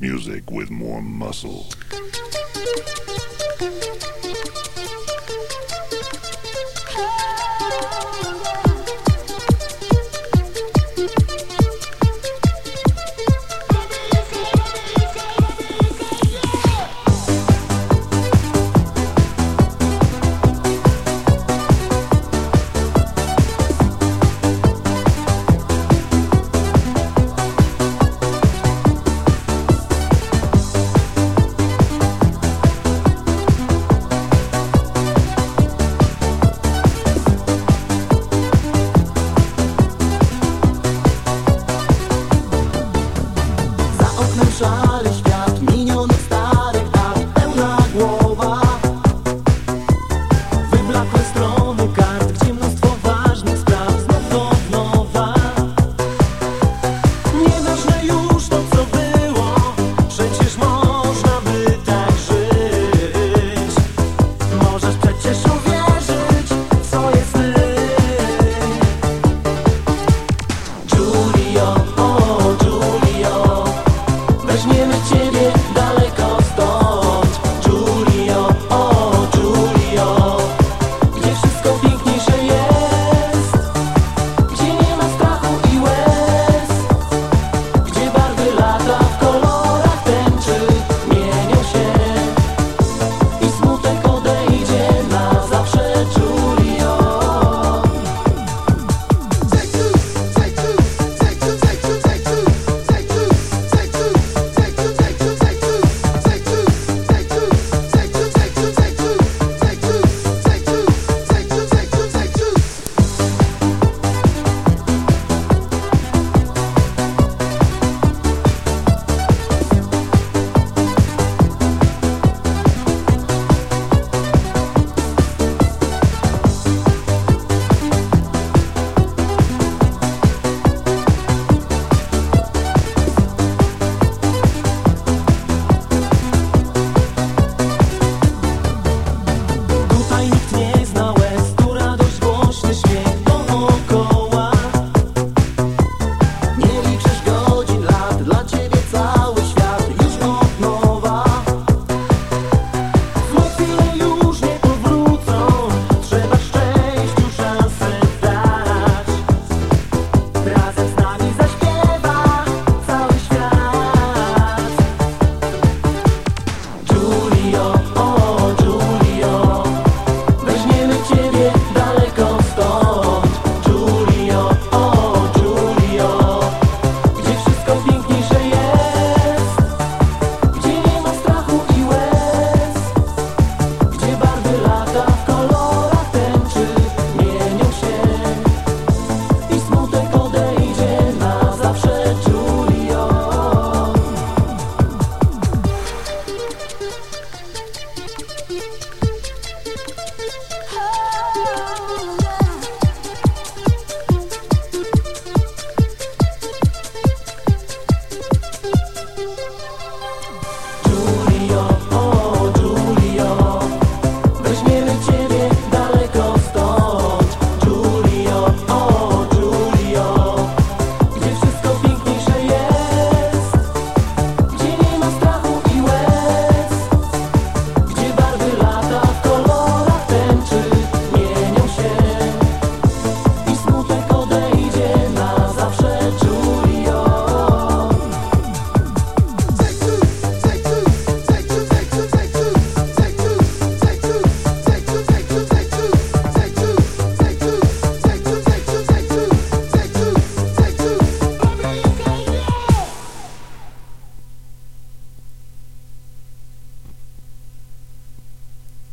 Music with more muscle.